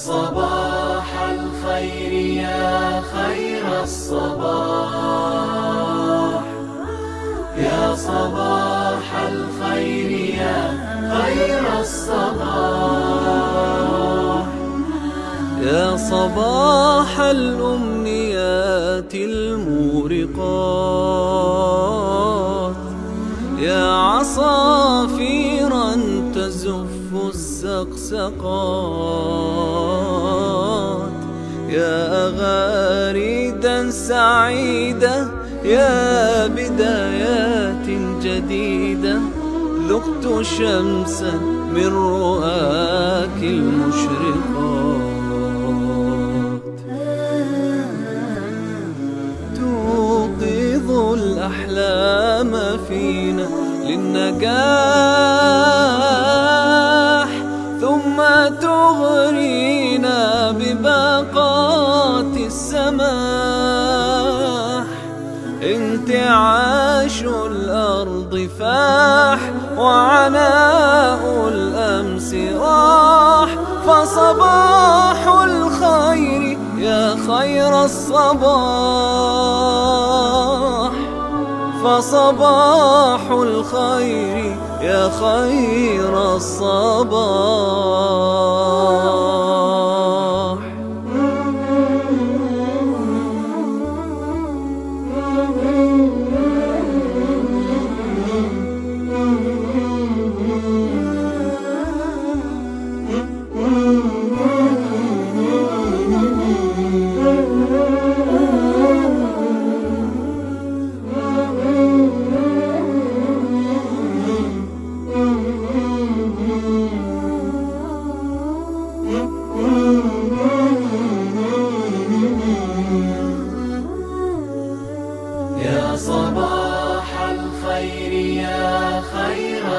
صباح الخير يا خير الصباح. يا صباح الخير يا خير الصباح. يا صباح الأمنيات المورقات. يا عصافير تزف الزقزقات. يا أغاريدا سعيدة يا بدايات جديدة. ذقت شمسا من رؤاك المشرقات. توقظ الأحلام فينا للنجاح تغرينا بباقات السماح انتعاش الأرض فاح وعناء الأمس راح. فصباح الخير يا خير الصباح. فصباح الخير يا خير الصباح.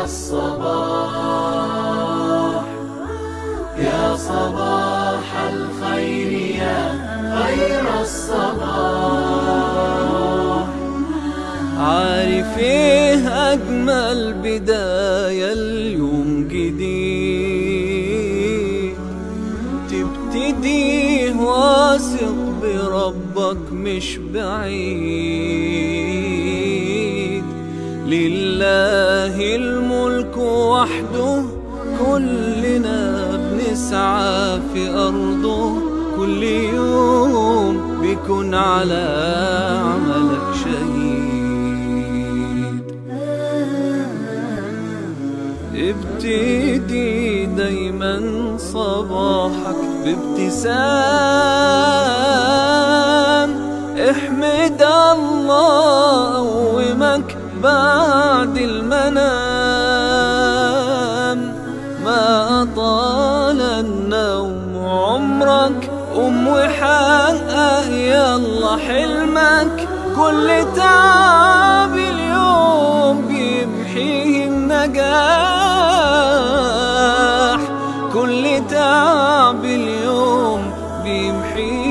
الصباح. يا صباح الخير يا خير الصباح. عارف إيه أجمل بداية اليوم جديد؟ تبتديه واثق بربك مش بعيد. وحده كلنا بنسعى في أرضه. كل يوم بيكون على عملك شهيد. ابتدي دايما صباحك بابتسام. حلمك كل تعب اليوم بيمحيه النجاح. كل تعب اليوم بيمحيه